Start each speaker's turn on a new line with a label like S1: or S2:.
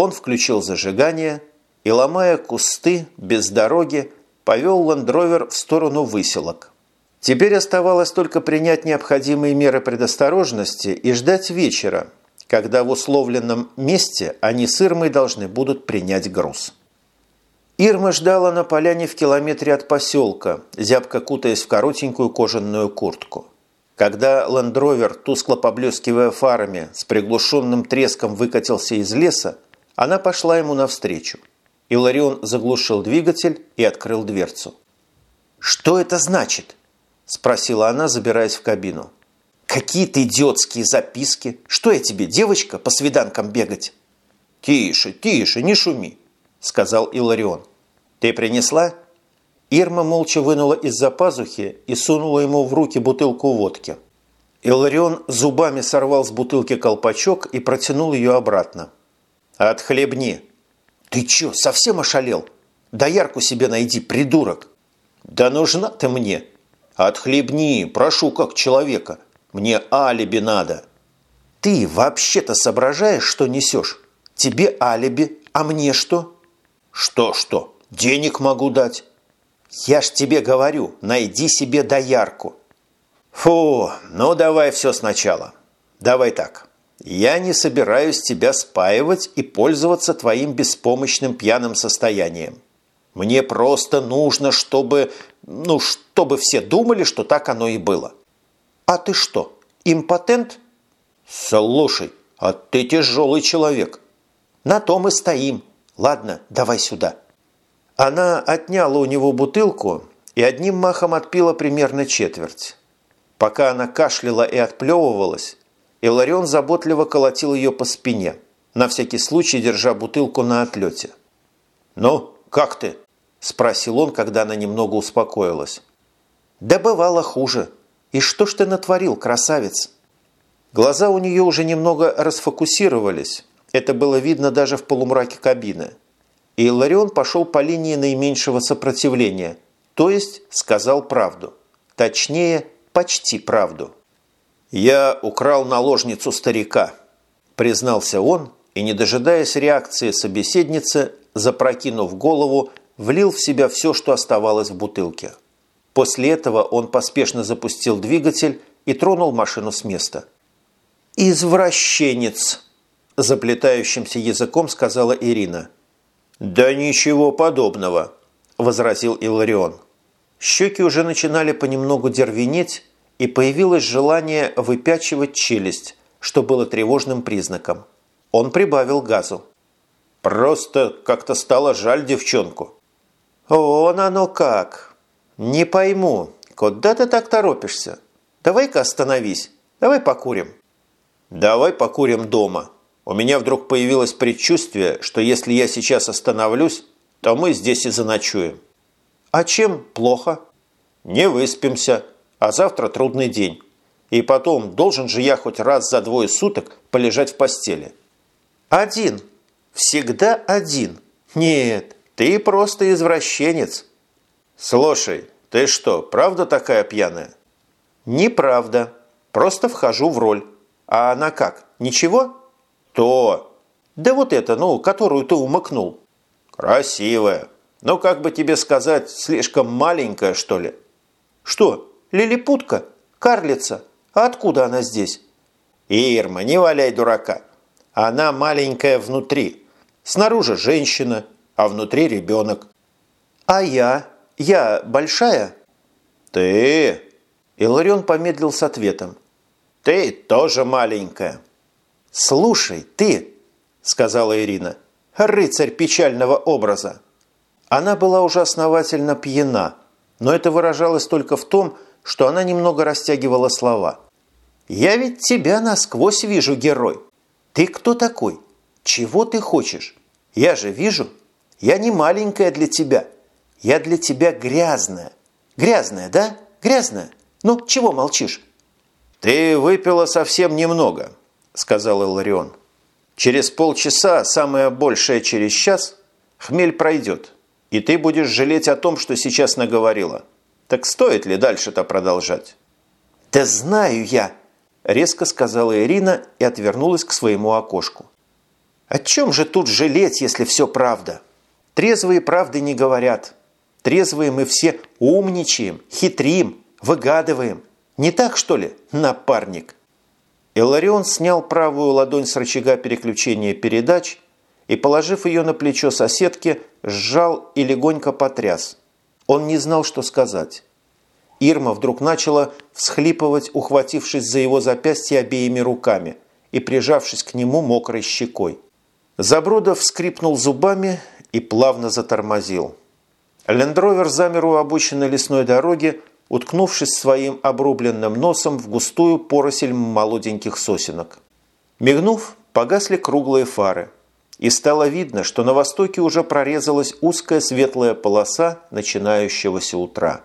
S1: Он включил зажигание и, ломая кусты без дороги, повел ландровер в сторону выселок. Теперь оставалось только принять необходимые меры предосторожности и ждать вечера, когда в условленном месте они с Ирмой должны будут принять груз. Ирма ждала на поляне в километре от поселка, зябко кутаясь в коротенькую кожаную куртку. Когда ландровер, тускло поблескивая фарами, с приглушенным треском выкатился из леса, она пошла ему навстречу. Иларион заглушил двигатель и открыл дверцу. «Что это значит?» – спросила она, забираясь в кабину. «Какие-то идиотские записки. Что я тебе, девочка, по свиданкам бегать?» «Тише, тише, не шуми», – сказал Иларион. «Ты принесла?» Ирма молча вынула из-за пазухи и сунула ему в руки бутылку водки. Иларион зубами сорвал с бутылки колпачок и протянул ее обратно. «Отхлебни!» «Ты чё, совсем ошалел? Доярку себе найди, придурок!» «Да нужна ты мне!» «Отхлебни, прошу, как человека. Мне алиби надо». «Ты вообще-то соображаешь, что несешь? Тебе алиби, а мне что?» «Что-что? Денег могу дать». «Я ж тебе говорю, найди себе доярку». «Фу, ну давай все сначала. Давай так. Я не собираюсь тебя спаивать и пользоваться твоим беспомощным пьяным состоянием. Мне просто нужно, чтобы, ну, чтобы все думали, что так оно и было. А ты что, импотент? Слушай, а ты тяжелый человек. На том и стоим. Ладно, давай сюда. Она отняла у него бутылку и одним махом отпила примерно четверть. Пока она кашляла и отплевывалась, Иларион заботливо колотил ее по спине, на всякий случай держа бутылку на отлете. «Ну, как ты?» – спросил он, когда она немного успокоилась. «Да бывало хуже. И что ж ты натворил, красавец?» Глаза у нее уже немного расфокусировались. Это было видно даже в полумраке кабины. И Иларион пошел по линии наименьшего сопротивления, то есть сказал правду. Точнее, почти правду. «Я украл наложницу старика», – признался он, и, не дожидаясь реакции собеседницы, запрокинув голову, влил в себя все, что оставалось в бутылке. После этого он поспешно запустил двигатель и тронул машину с места. «Извращенец!» – заплетающимся языком сказала Ирина. «Да ничего подобного», – возразил Иларион. Щеки уже начинали понемногу дервенеть, и появилось желание выпячивать челюсть, что было тревожным признаком. Он прибавил газу. «Просто как-то стало жаль девчонку». «Вон оно как! Не пойму, куда ты так торопишься? Давай-ка остановись, давай покурим». «Давай покурим дома. У меня вдруг появилось предчувствие, что если я сейчас остановлюсь, то мы здесь и заночуем». «А чем плохо?» «Не выспимся, а завтра трудный день. И потом, должен же я хоть раз за двое суток полежать в постели». «Один. Всегда один. Нет, ты просто извращенец». «Слушай, ты что, правда такая пьяная?» «Неправда. Просто вхожу в роль. А она как, ничего?» «То!» «Да вот это, ну, которую ты умыкнул». «Красивая. Ну, как бы тебе сказать, слишком маленькая, что ли?» «Что, лилипутка? Карлица? А откуда она здесь?» «Ирма, не валяй дурака. Она маленькая внутри. Снаружи женщина, а внутри ребенок». «А я? Я большая?» «Ты?» Иларион помедлил с ответом. «Ты тоже маленькая». «Слушай, ты!» – сказала Ирина. «Рыцарь печального образа». Она была уже основательно пьяна, но это выражалось только в том, что она немного растягивала слова. «Я ведь тебя насквозь вижу, герой. Ты кто такой? Чего ты хочешь? Я же вижу. Я не маленькая для тебя. Я для тебя грязная. Грязная, да? Грязная? Ну, чего молчишь?» «Ты выпила совсем немного», – сказал Иларион. «Через полчаса, самое большее через час, хмель пройдет, и ты будешь жалеть о том, что сейчас наговорила. Так стоит ли дальше-то продолжать?» «Да знаю я», – резко сказала Ирина и отвернулась к своему окошку. О чем же тут жалеть, если все правда? Трезвые правды не говорят. Трезвые мы все умничаем, хитрим, выгадываем. Не так, что ли, напарник? Иларион снял правую ладонь с рычага переключения передач и, положив ее на плечо соседки, сжал и легонько потряс. Он не знал, что сказать. Ирма вдруг начала всхлипывать, ухватившись за его запястье обеими руками и прижавшись к нему мокрой щекой. Забродов скрипнул зубами и плавно затормозил. Лендровер замер у обочины лесной дороги, уткнувшись своим обрубленным носом в густую поросель молоденьких сосенок. Мигнув, погасли круглые фары, и стало видно, что на востоке уже прорезалась узкая светлая полоса начинающегося утра.